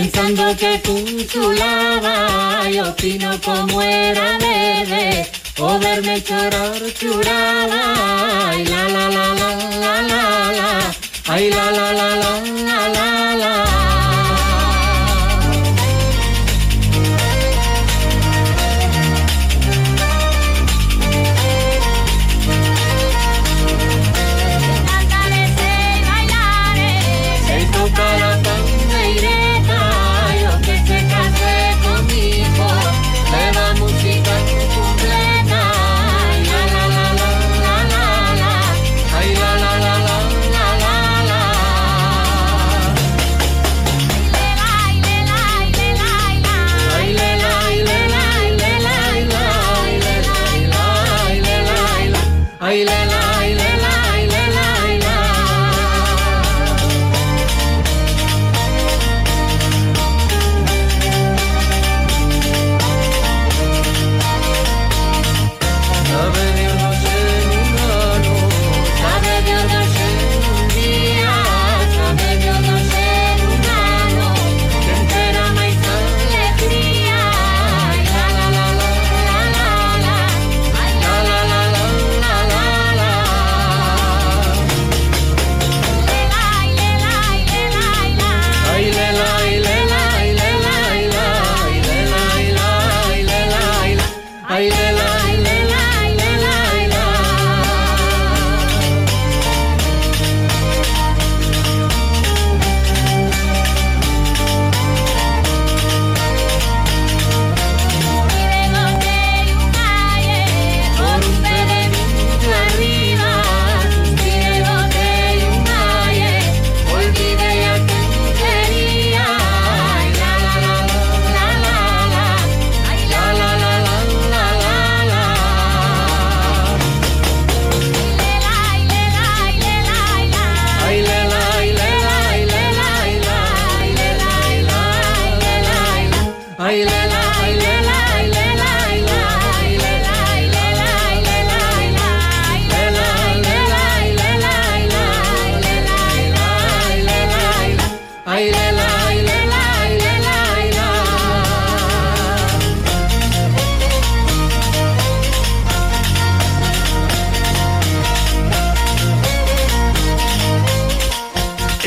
Pensando que cun chulaba E o pino como era verde O verme chorar churaba Ai la la la la la la la Ai la la la la la la la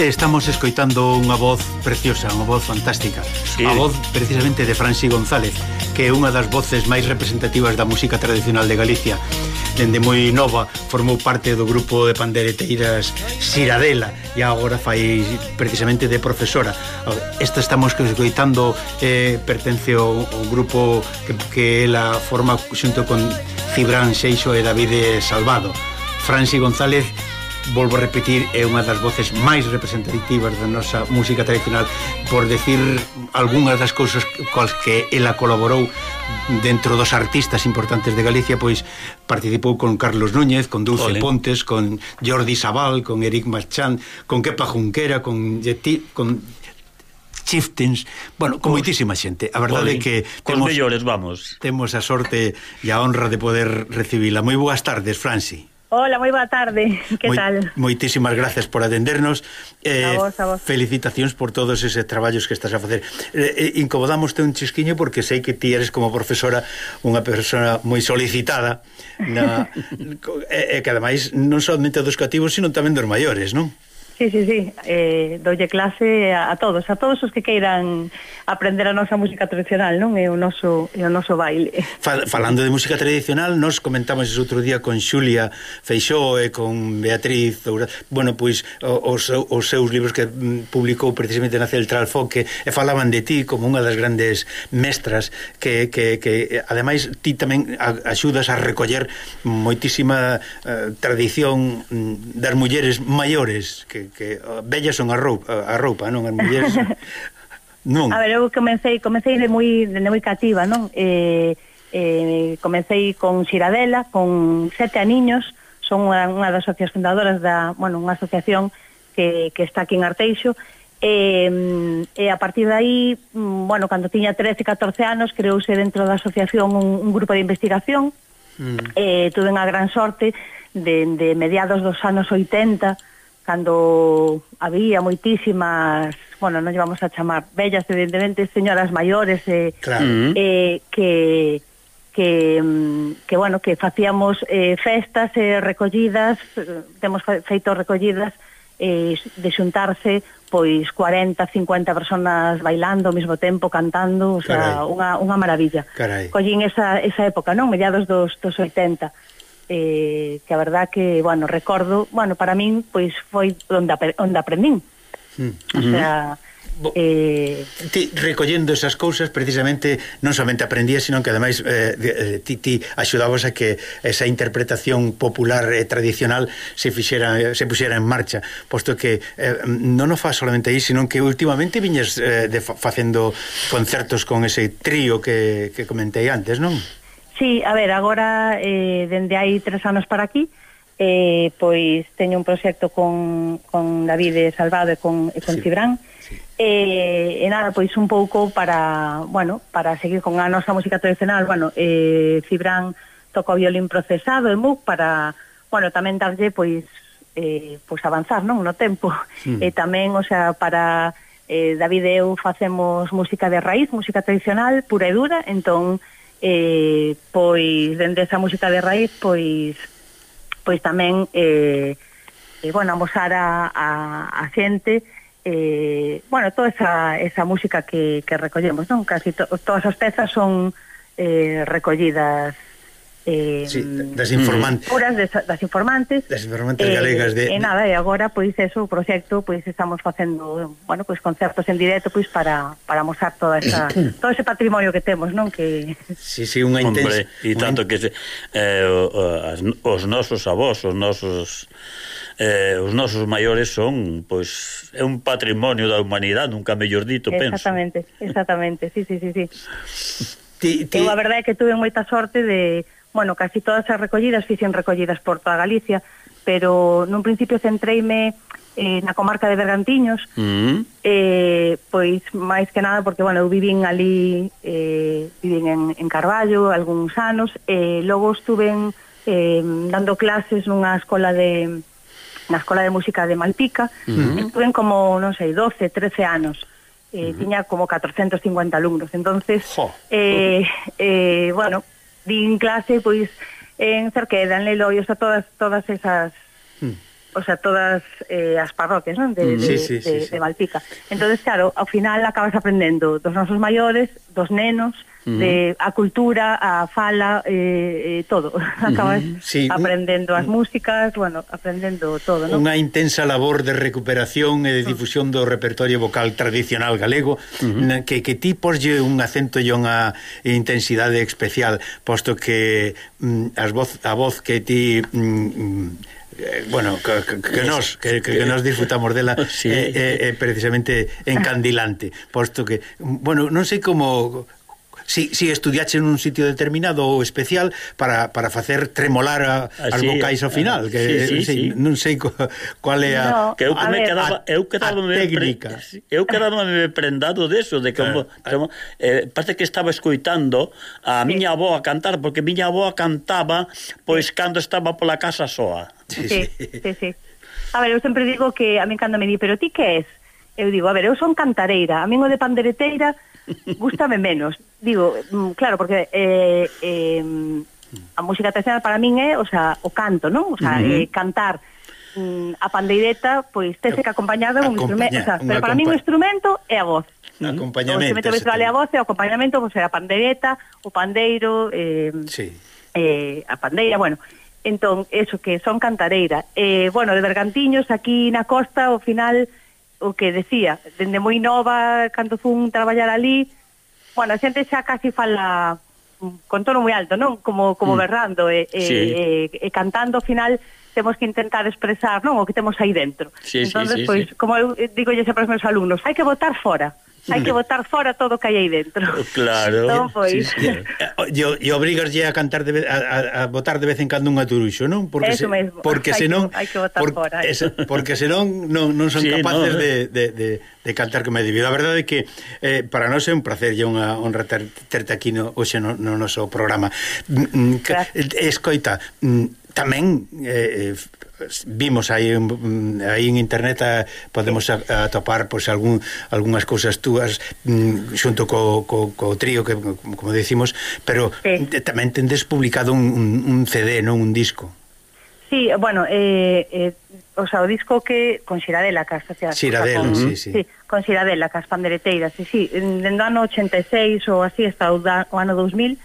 estamos escoitando unha voz preciosa, unha voz fantástica. Sí. A voz precisamente de Franci González, que é unha das voces máis representativas da música tradicional de Galicia. Dende moi nova formou parte do grupo de pandereteiras Siradela e agora fai precisamente de profesora. Esta estamos escoitando eh, pertence ao, ao grupo que, que ela forma xunto con Cibran Seixo e David Salvado. Franci González volvo a repetir, é unha das voces máis representativas da nosa música tradicional por decir algunhas das cousas coas que ela colaborou dentro dos artistas importantes de Galicia, pois participou con Carlos Núñez, con Dulce Ole. Pontes, con Jordi Sabal, con Eric Marchand, con Kepa Junquera, con Yeti, con chieftains, bueno, con moitísima xente. A verdade é que temos mellores, vamos. Temos a sorte e a honra de poder recibila. Moi boas tardes, Franci. Hola, moi boa tarde. Que Moi, tal? Moitísimas gracias por atendernos. Eh, a vos, a vos. Felicitacións por todos eses traballos que estás a facer. Eh, eh, incomodámoste un chisquiño porque sei que ti eres como profesora unha persona moi solicitada na, e, e que ademais non somente dos cativos, sino tamén dos maiores, non? Sí, sí, sí, eh, doulle clase a, a todos, a todos os que queiran aprender a nosa música tradicional, non? É o noso, é o noso baile. Fal, falando de música tradicional, nos comentamos ese outro día con Xulia Feixó e con Beatriz, ou, bueno, pois os, os seus libros que mm, publicou precisamente na Celtral Foque e falaban de ti como unha das grandes mestras que, que, que ademais ti tamén axudas a recoller moitísima eh, tradición mm, das mulleres maiores que que, vellas eh, bellas son a roupa, a roupa non as mulleres non. A ver, eu comecei comecei de moi de moi cativa, non? Eh, eh, comecei con Xiradela, con sete aniños, son unha, unha das socias fundadoras da, bueno, unha asociación que, que está aquí en Arteixo, e, e a partir de aí, mm, bueno, cando tiña 13, 14 anos, creouse dentro da asociación un, un grupo de investigación, mm. eh, tuve unha gran sorte de, de mediados dos anos 80, cando había moitísimas, bueno, non llevamos a chamar bellas, evidentemente, señoras maiores eh, claro. Mm-hmm. eh, que que, mm, que bueno, que facíamos eh, festas e eh, recollidas, eh, temos feito recollidas eh, de xuntarse pois 40, 50 personas bailando ao mesmo tempo, cantando, o sea, unha, unha maravilla. Carai. Collín esa, esa época, non? Mediados dos, dos 80 eh, que a verdad que, bueno, recordo, bueno, para min, pois foi onde, onde aprendín. Mm. O sea, eh... ti recollendo esas cousas precisamente non somente aprendías sino que ademais eh, eh ti, ti axudabas a que esa interpretación popular e eh, tradicional se fixera se puxera en marcha posto que eh, non o faz solamente aí sino que últimamente viñes eh, de, facendo concertos con ese trío que, que comentei antes non? Sí, a ver, agora, eh, dende hai tres anos para aquí, eh, pois teño un proxecto con, con David Salvado e con, e con sí. Cibrán, sí. Eh, e nada, pois un pouco para, bueno, para seguir con a nosa música tradicional, bueno, eh, Cibrán toca o violín procesado e MUC para, bueno, tamén darlle, pois, eh, pois avanzar, non, no tempo. Sí. E tamén, o sea, para eh, David e eu facemos música de raíz, música tradicional, pura e dura, entón, eh, pois dende esa música de raíz pois pois tamén eh, eh, bueno, amosar a, a, a xente eh, bueno, toda esa, esa música que, que recollemos non? casi to, todas as pezas son eh, recollidas eh, sí, das informantes puras des, das informantes das informantes eh, galegas de. E nada, e agora pois eso, o proxecto pois estamos facendo, bueno, pois concertos en directo pois para para mostrar toda esa todo ese patrimonio que temos, non? Que Si, sí, si, sí, unha intensa e tanto que eh, os nosos avós, os nosos eh, os nosos maiores son pois é un patrimonio da humanidade, nunca mellor dito, penso. Exactamente, exactamente. Sí, sí, sí, sí. Ti, ti... Eu a verdade é que tuve moita sorte de bueno, casi todas as recollidas fixen recollidas por toda Galicia, pero nun principio centreime eh, na comarca de Bergantiños, mm. -hmm. eh, pois máis que nada porque, bueno, eu vivín ali, eh, vivín en, en Carballo algúns anos, e eh, logo estuve eh, dando clases nunha escola de na Escola de Música de Malpica, mm. -hmm. como, non sei, 12, 13 anos. Eh, uh mm -huh. tiña como 450 alumnos entonces jo. eh, eh, bueno din clase, pois, en Cerqueda, en Leloio, a todas, todas esas... Mm o sea, todas eh, as parroquias, non? De, mm. de, sí, sí, de, sí. de Malpica. Entonces, claro, ao final acabas aprendendo dos nosos maiores, dos nenos, -huh. de a cultura, a fala, eh, eh, todo. Acabas mm. sí, aprendendo as músicas, bueno, aprendendo todo, non? Unha intensa labor de recuperación e de mm. difusión do repertorio vocal tradicional galego, uh -huh. que que ti poslle un acento e unha intensidade especial, posto que mm, as voz a voz que ti mm, mm eh, bueno, que, que nos que, que nos disfrutamos dela sí. é, eh, é, eh, é precisamente encandilante, posto que mm, bueno, non sei como si, si estudiache nun sitio determinado ou especial para, para facer tremolar a, ah, as vocais ao ah, final, que sí, sí, sí. non sei cual é a no, que eu que me ver, quedaba eu quedaba me técnica. Pre, eu quedaba me prendado deso de como, ah, como ah. eh, parece que estaba escoitando a miña avoa cantar porque miña avoa cantaba pois cando estaba pola casa soa. Sí, sí, sí. sí. A ver, eu sempre digo que a min cando me di, pero ti que és? Eu digo, a ver, eu son cantareira, a min o de pandereteira gustame menos. Digo, mm, claro, porque eh, eh, a música tradicional para min é, o sea, o canto, non? O sea, uh -huh. eh, cantar mm, a pandeireta, pois tese que acompañar de un instrumento, o sea, pero para min o instrumento é a voz. Acompañamento. O instrumento visual é a voz, e o acompañamento pois, é a pandeireta, o pandeiro, eh, sí. eh, a pandeira, bueno, entón, eso que son cantareira. Eh, bueno, de Bergantiños, aquí na costa, ao final o que decía, dende moi nova, cando fun traballar ali, bueno, a xente xa casi fala mm, con tono moi alto, non? Como como mm. berrando e, e, sí. e, e cantando ao final temos que intentar expresar, non, o que temos aí dentro. Sí, Entonces, sí, sí, pois, sí. como eu eh, digo xa para os meus alumnos, hai que votar fora hai que botar fora todo o que hai aí dentro. Claro. Entón, pois... Sí, sí. Eh, e obrigaslle a cantar de, a, a botar de vez en cando un aturuxo, non? Porque Eso se, mesmo. porque hai senón hai que botar por, fora. Esa, porque senón non, non son sí, capaces no, de, de, de, de cantar que me debido. A verdade é que eh, para nós é un placer e unha honra ter, terte aquí no, hoxe no, no noso programa. Mm, mm eh, Escoita, mm, tamén eh, eh, vimos aí aí en internet a, podemos atopar pois algún algunhas cousas túas mm, xunto co, co, co trío que como decimos, pero sí. tamén tendes publicado un, un, un CD, non un disco. Sí, bueno, eh, eh, o sea, o disco que con Xiradela que asocia Xiradela, con, sí, sí. sí, con Xiradela, que as pandereteiras, sí, sí, dentro do ano 86 ou así, hasta o, da, o ano 2000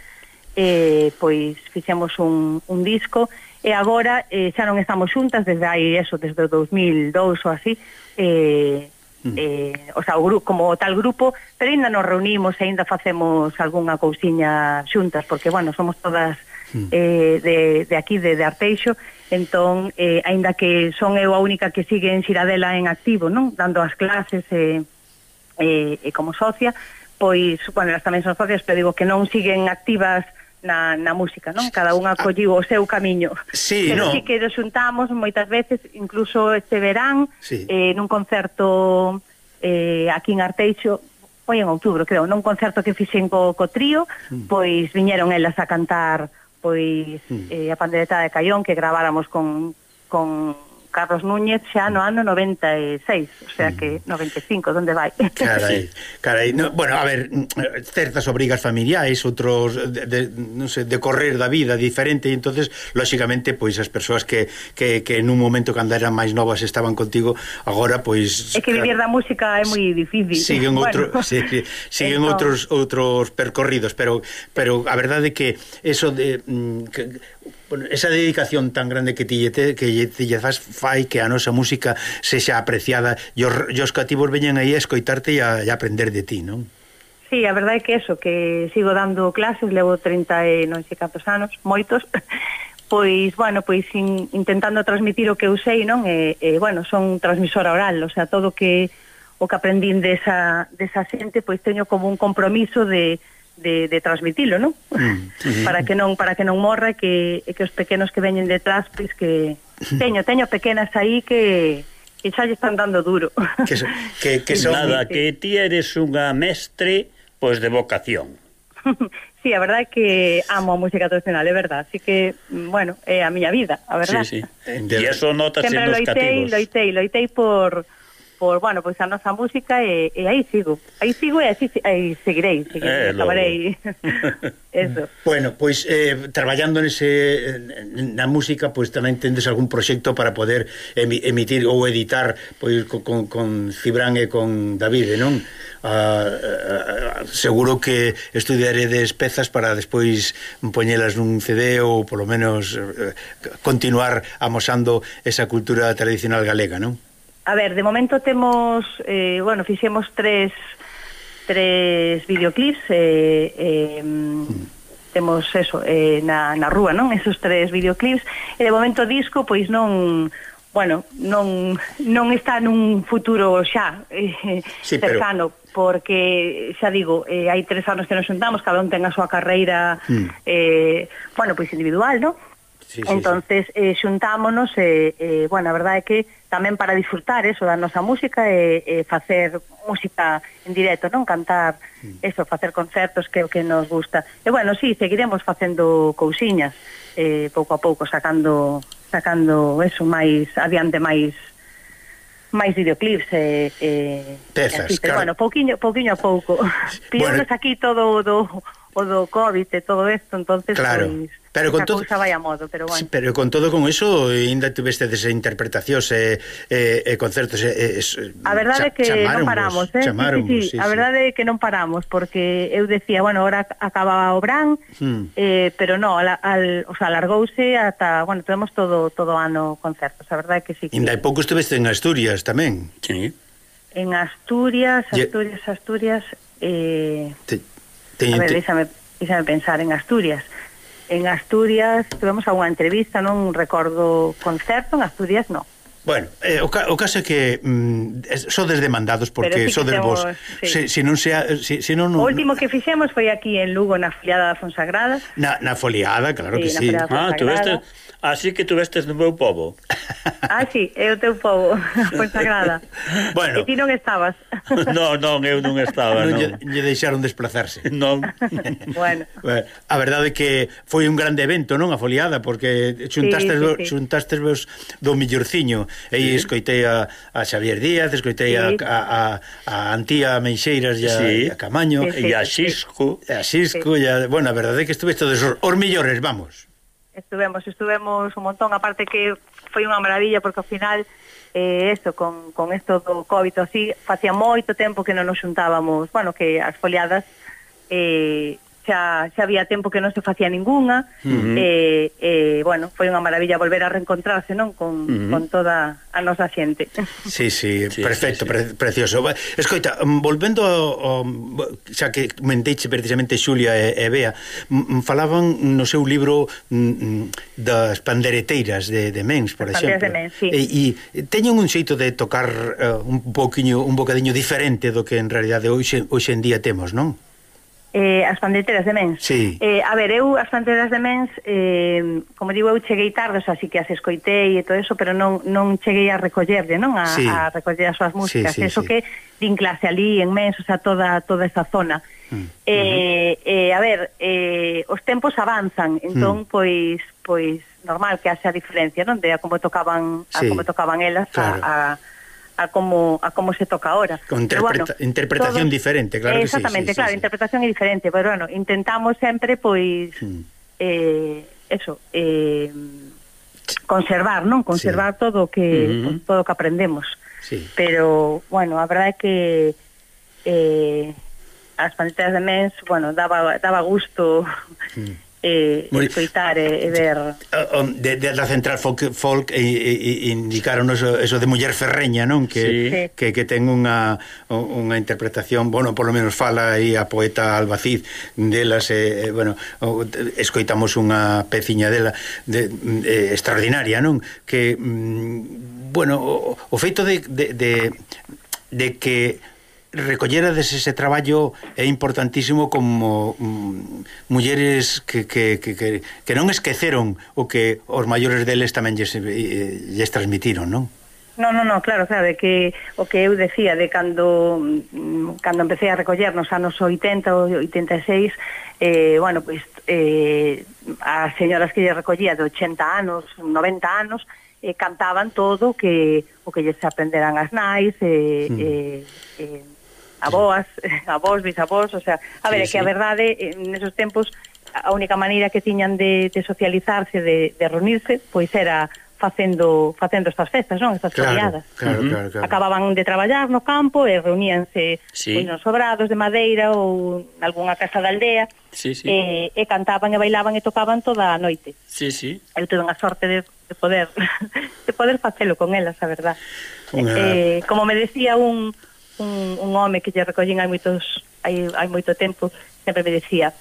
eh, pois fixemos un, un disco e agora eh, xa non estamos xuntas desde aí eso, desde o 2002 ou así, eh, Mm. Eh, o sea, o grupo, como tal grupo, pero ainda nos reunimos e ainda facemos algunha cousiña xuntas, porque, bueno, somos todas mm. eh, de, de aquí, de, de Arteixo, entón, eh, aínda que son eu a única que sigue en Xiradela en activo, non? Dando as clases e, eh, eh, como socia, pois, bueno, elas tamén son socias, pero digo que non siguen activas na, na música, non? Cada unha ah. colliu o seu camiño. Sí, Pero no. sí que nos xuntamos moitas veces, incluso este verán, sí. eh, nun concerto eh, aquí en Arteixo, foi en outubro, creo, nun concerto que fixen co, co trío, mm. pois viñeron elas a cantar pois mm. eh, a pandereta de Caión que graváramos con, con Carlos Núñez xa no ano 96, o sea que mm. 95, onde vai? Carai, carai, no, bueno, a ver, certas obrigas familiares, outros de, de non sei, de correr da vida diferente, e entonces lógicamente, pois as persoas que, que, que en un momento cando eran máis novas estaban contigo, agora pois É que vivir da música é moi difícil. Siguen outro, bueno. sí, sí, siguen entón... outros outros percorridos, pero pero a verdade é que eso de mm, que, bueno, esa dedicación tan grande que ti que lle faz fai que a nosa música sexa apreciada e os, e os cativos veñen aí a escoitarte e a, a aprender de ti, non? Sí, a verdade é que eso, que sigo dando clases, levo 30 e non sei cantos anos, moitos, pois, bueno, pois in, intentando transmitir o que eu sei, non? E, e bueno, son transmisora oral, o sea, todo que o que aprendín desa, desa xente, pois teño como un compromiso de, de, de transmitilo, non? Mm, mm, para que non para que non morra que e que os pequenos que veñen detrás pois que teño teño pequenas aí que que xa lle están dando duro. Que so, que, que son nada, que ti eres unha mestre pois de vocación. sí, a verdade é que amo a música tradicional, é verdade, así que bueno, é a miña vida, a verdade. Sí, sí. E eso notase nos cativos. Sempre loitei, loitei, loitei por por, bueno, pois a nosa música e, e aí sigo. Aí sigo e así aí seguirei, seguirei, eh, acabarei. Eso. Bueno, pois eh, traballando nese na música, pois tamén tendes algún proxecto para poder emitir ou editar pois con, con Fibran e con David, non? Uh, uh, seguro que estudiaredes pezas para despois poñelas nun CD ou polo menos uh, continuar amosando esa cultura tradicional galega, non? A ver, de momento temos, eh, bueno, fixemos tres tres videoclips eh, eh, temos eso eh, na, na rúa, non? Esos tres videoclips e de momento disco pois non bueno, non, non está nun futuro xa eh, sí, cercano pero... porque xa digo, eh, hai tres anos que nos sentamos cada un ten a súa carreira mm. eh, bueno, pois individual, non? Sí, sí, entonces sí. Eh, xuntámonos e, eh, eh, bueno, a verdade é que tamén para disfrutar eso da nosa música e, e facer música en directo, non cantar mm. eso, facer concertos que o que nos gusta. E bueno, sí, seguiremos facendo cousiñas eh, pouco a pouco sacando sacando eso máis adiante máis máis videoclips e, e Pezas, así, pero claro. bueno, pouquiño, pouquiño a pouco. Píonos bueno. aquí todo do o do COVID e todo isto, entonces claro. pois, Pero con todo vai a modo, pero bueno. Sí, pero con todo con eso ainda tuveste desa interpretacións e eh, eh, concertos eh, eh, A verdade é que non paramos, eh? Sí, sí, sí, sí, a verdade é que non paramos porque eu decía, bueno, ahora acaba o Bran, hmm. eh, pero no, al, al, o sea, alargouse ata, bueno, temos todo todo ano concertos, a verdade é que sí. Que... Ainda hai pouco estuveste en Asturias tamén. Sí. En Asturias, Asturias, Asturias, eh Te Te, a ver, déxame, déxame pensar en Asturias. En Asturias, tuvemos algunha entrevista, non recordo concerto, en Asturias non. Bueno, eh, o, ca o caso é que mm, sodes demandados porque sí sodes vos. Sí. Se, se non sea se, se non. O último que fixemos foi aquí en Lugo na foliada da Fonsagrada. Na, na foliada, claro sí, que sí. Ah, tuveste ah, Así que tuvestes no meu povo. Ah, sí, é o teu povo, Fonsagrada. bueno. E ti non estabas. non, non, eu non estaba, non. non. Lle, lle deixaron desplazarse. Non. bueno. A verdade é que foi un grande evento, non, a foliada, porque xuntaste sí, sí, sí. xuntastes vos do millorciño e sí. escoitei a, a Xavier Díaz, escoitei sí. a, a, a Antía Meixeiras e a, sí. a Camaño sí, sí, e a Xisco, sí. e a Xisco, sí. e a, bueno, a verdade é que estuve todos os, os millores, vamos. Estuvemos, estuvemos un montón, aparte que foi unha maravilla porque ao final eh, eso, con, con esto do COVID así, facía moito tempo que non nos xuntábamos, bueno, que as foliadas eh, xa, xa había tempo que non se facía ningunha uh -huh. e, e, bueno, foi unha maravilla volver a reencontrarse, non? Con, uh -huh. con toda a nosa xente Sí, sí, sí perfecto, sí, sí. Pre precioso Escoita, mm, volvendo ao, xa que menteiche precisamente Xulia e, e Bea mm, mm, falaban no seu libro das pandereteiras de, de Mens, por exemplo de Mens, sí. e, e teñen un xeito de tocar uh, un poquinho, un bocadiño diferente do que en realidade hoxe, hoxe en día temos, non? Eh, as pandeteras de Mens. Sí. Eh, a ver, eu as pandeteras de Mens, eh, como digo, eu cheguei tarde, así que as escoitei e todo eso, pero non, non cheguei a recollerlle, non? A, sí. a recoller as súas músicas. Sí, sí, eso sí. que din clase ali, en Mens, o sea, toda, toda esa zona. Mm. Eh, uh -huh. eh, a ver, eh, os tempos avanzan, mm. entón, mm. pois, pois normal que haxa diferencia, non? De a como tocaban, sí. a como tocaban elas claro. a, a a como a como se toca ahora. Con interpreta bueno, interpretación todo, diferente, claro que sí, sí, claro, sí, interpretación é diferente, pero bueno, intentamos sempre pois hmm. eh eso, eh conservar, non? Conservar sí. todo o que uh -huh. Todo o que aprendemos. Sí. Pero bueno, a verdade é que eh as pantallas de mens, bueno, daba daba gusto mm eh, Mori... escoitar e, e ver eh, eh, um, de, de da Central Folk, folk e, e, indicaron eso, eso de Muller Ferreña non que, sí. que, que ten unha unha interpretación, bueno, por lo menos fala aí a poeta Albacid delas, eh, bueno, escoitamos unha peciña dela de, eh, extraordinaria, non? que mm, bueno, o, o feito de, de, de, de que recollerades ese traballo é importantísimo como mm, mulleres que, que, que, que non esqueceron o que os maiores deles tamén lles, eh, lles transmitiron, non? Non, non, non, claro, claro, de que o que eu decía de cando mm, cando empecé a recoller nos anos 80 ou 86, eh, bueno, pois pues, eh, as señoras que lle recollía de 80 anos, 90 anos, eh, cantaban todo que o que lles aprenderan as nais, eh, mm. eh, eh avós, avós, bisavós, o sea, a ver, sí, sí. que a verdade nesos tempos a única maneira que tiñan de, de socializarse, de, de reunirse, pois era facendo facendo estas festas, non? Estas claro. Claro, uh -huh. claro, claro. Acababan de traballar no campo e reuníanse sí. pois, nos sobrados de madeira ou algunha casa da aldea sí, sí. E, e cantaban e bailaban e tocaban toda a noite. Sí, sí. Eu tuve unha sorte de, de poder de poder facelo con elas, a verdad. Una... Eh, como me decía un un, un home que lle recollín hai moitos hai, hai moito tempo sempre me decía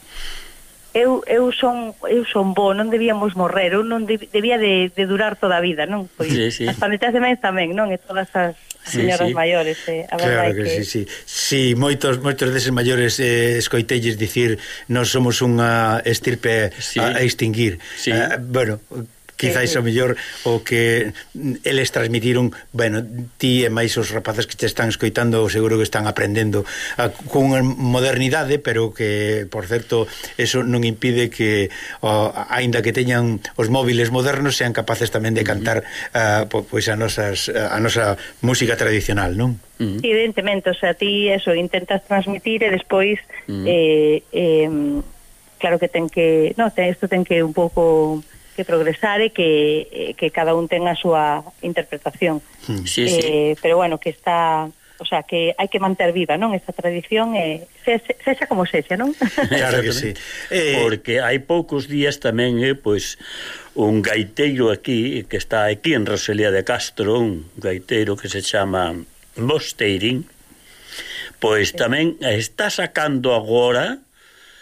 eu, eu son eu son bo, non debíamos morrer, eu non de, debía de, de durar toda a vida, non? Pois, sí, sí. As panetas de mens tamén, non? E todas as sí, señoras sí. maiores, eh, a verdade claro que, que... Sí, sí. sí, moitos moitos deses maiores eh, escoitelles dicir nós somos unha estirpe sí. a, a extinguir. Sí. Eh, bueno, quizáis sí. o mellor o que eles transmitiron, bueno, ti e máis os rapaces que te están escoitando, seguro que están aprendendo a, con modernidade, pero que, por certo, eso non impide que, o, aínda que teñan os móviles modernos, sean capaces tamén de cantar uh, pois a, nosas, a nosa música tradicional, non? Mm. Evidentemente, o sea, ti eso, intentas transmitir e despois... Mm. Eh, eh, claro que ten que, no, ten, isto ten que un pouco que progresar e que, eh, que cada un ten a súa interpretación. Hmm. Sí, eh, sí. Pero bueno, que está o sea, que hai que manter viva, non? Esta tradición eh, sexa, como sexa, non? Claro que sí. Eh... Porque hai poucos días tamén, eh, pois, un gaiteiro aquí, que está aquí en Roselía de Castro, un gaiteiro que se chama Mosteirín, pois tamén está sacando agora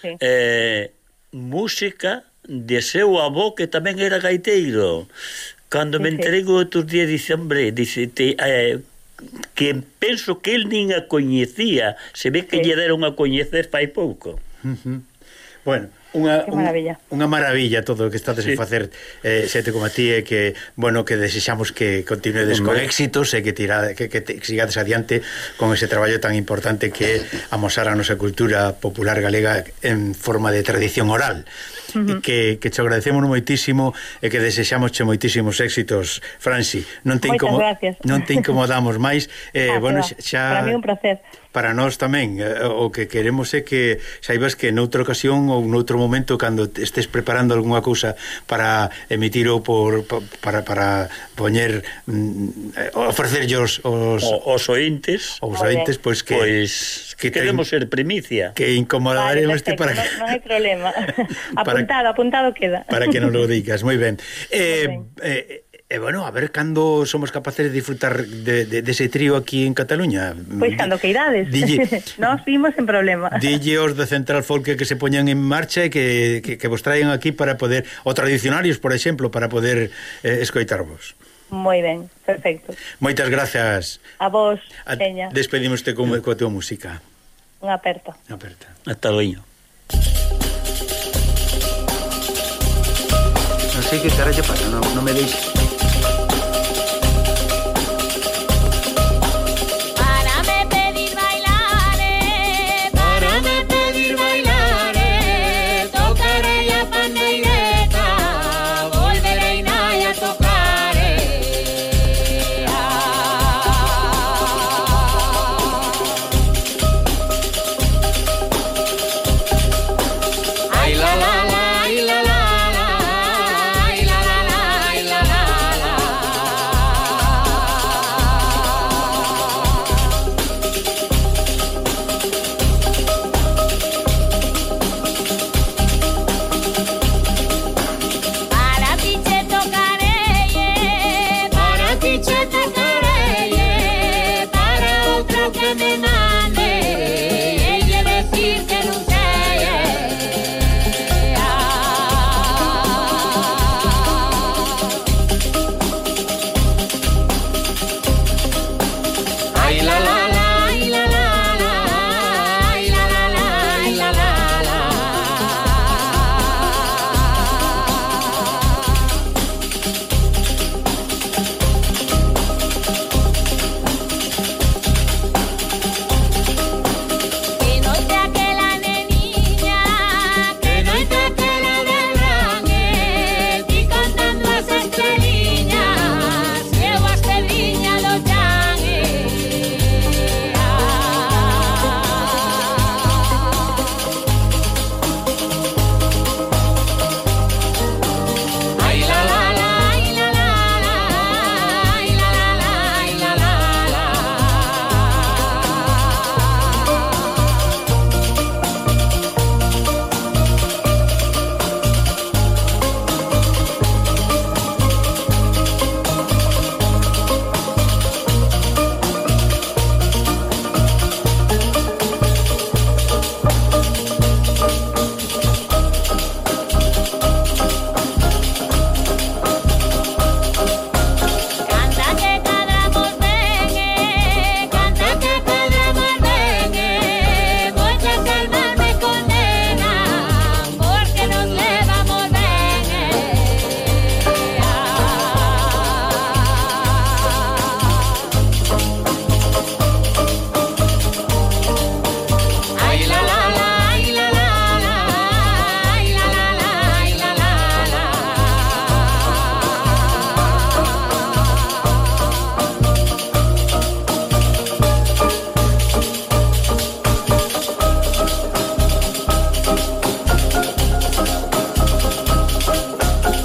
sí. eh, música de seu avó que tamén era gaiteiro. Cando me entrego outros días diciembre, dice, te, eh, que penso que el nin a coñecía, se ve que sí. lle deron a coñecer fai pouco. Uh -huh. Bueno, unha, maravilla. Unha maravilla todo o que estades sí. a facer eh, sete como a ti e que, bueno, que desexamos que continuedes con éxitos e que, tira, que, que, te, que sigades adiante con ese traballo tan importante que é amosar a nosa cultura popular galega en forma de tradición oral uh -huh. e que, que te agradecemos moitísimo e que desexamos che moitísimos éxitos, Franci. Non te, incomo non te incomodamos máis. Eh, ah, bueno, xa... Para mí un placer. para nós tamén. Eh, o que queremos é que saibas que noutra ocasión ou noutro momento cando estés preparando algunha cousa para emitir ou por, para, para poñer mm, eh, ofrecerlle os os, os ointes. os ointes pois que pois, que queremos ten, ser primicia. que incomodaremos vale, perfecto, para que non, non hai problema. Para apuntado, apuntado queda. Para que non lo digas, moi ben. Eh, eh, E eh, bueno, a ver cando somos capaces de disfrutar de, de, de ese trío aquí en Cataluña. Pois pues cando que idades. Dille, Nos vimos en problema. Dille os de Central Folk que se poñan en marcha e que, que, que vos traen aquí para poder, o tradicionarios, por exemplo, para poder eh, escoitarvos. Moi ben, perfecto. Moitas gracias. A vos, a, Peña. Despedimoste con, mm. coa túa música. Un aperto. Un aperto. Hasta luego. sé qué cara que pasa, no, no me deis